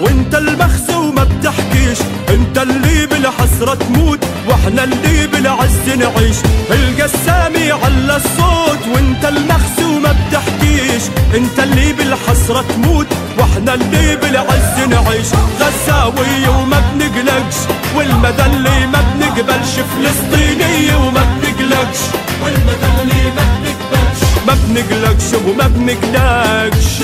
وانت المخزي وما بتحكيش. انت اللي بالحسرة تموت وإحنا اللي بالعز نعيش. القسامي على الصوت وانت المخزي وما بتحكيش. انت اللي بالحسرة تموت وإحنا اللي بالعز نعيش. غزاوي وما بنقلقش والمدى اللي ما بنقبلش. فلسطيني وما بنقلقش. والمدى اللي ما بنقبلش. ما بنقلقش وما بنقلقش.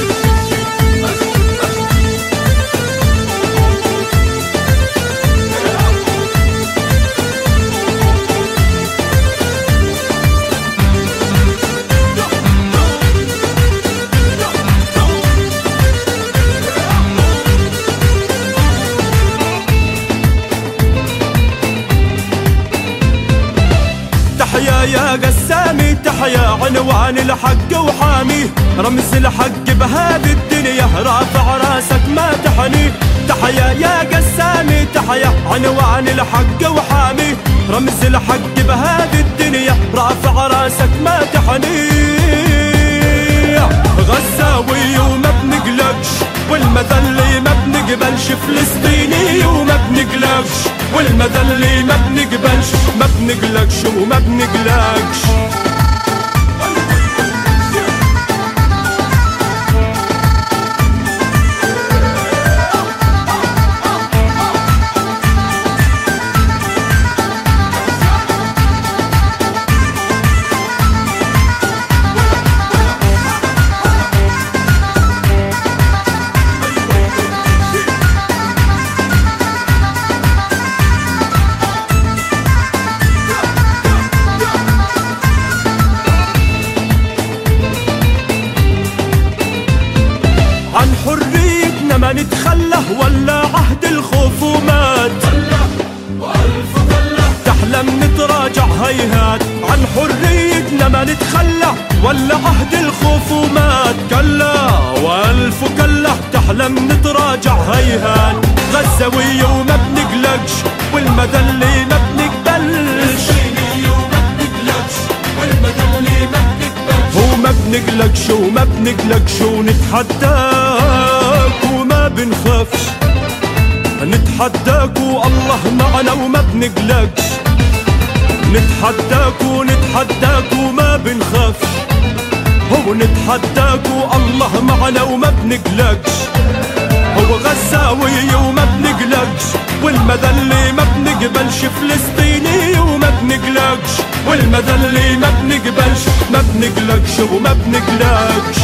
قسامي تحيا عنوان الحق وحامي. رمز الحق بهذه الدنيا رافع راسك ما تحني. تحيا يا قسامي تحيا عنوان الحق وحامي. رمز الحق بهذه الدنيا رافع راسك ما تحني. غزاوي وما بنقلقش والمذلي ما بنقبلش فلسطيني وما بنقلقش والمذلي ما بنقبلش ما بنقلقش وما بنقلقش. هيهات. عن حريتنا ما نتخلى ولا عهد الخوف ومات كلا والف كلا تحلم نتراجع هيهات. غزاوية وما بنقلقش والمدى اللي ما بنقبلش. وما بنقلقش وما بنقلقش ونتحداك وما بنخافش. نتحداك والله معنا وما بنقلقش. نتحداك ونتحداك وما بنخافش هو نتحداك والله معنا وما بنقلقش. هو غزاوي وما بنقلقش. والمدى اللي ما بنقبلش فلسطيني وما بنقلقش. والمدى اللي ما بنقبلش ما بنقلقش وما بنقلقش.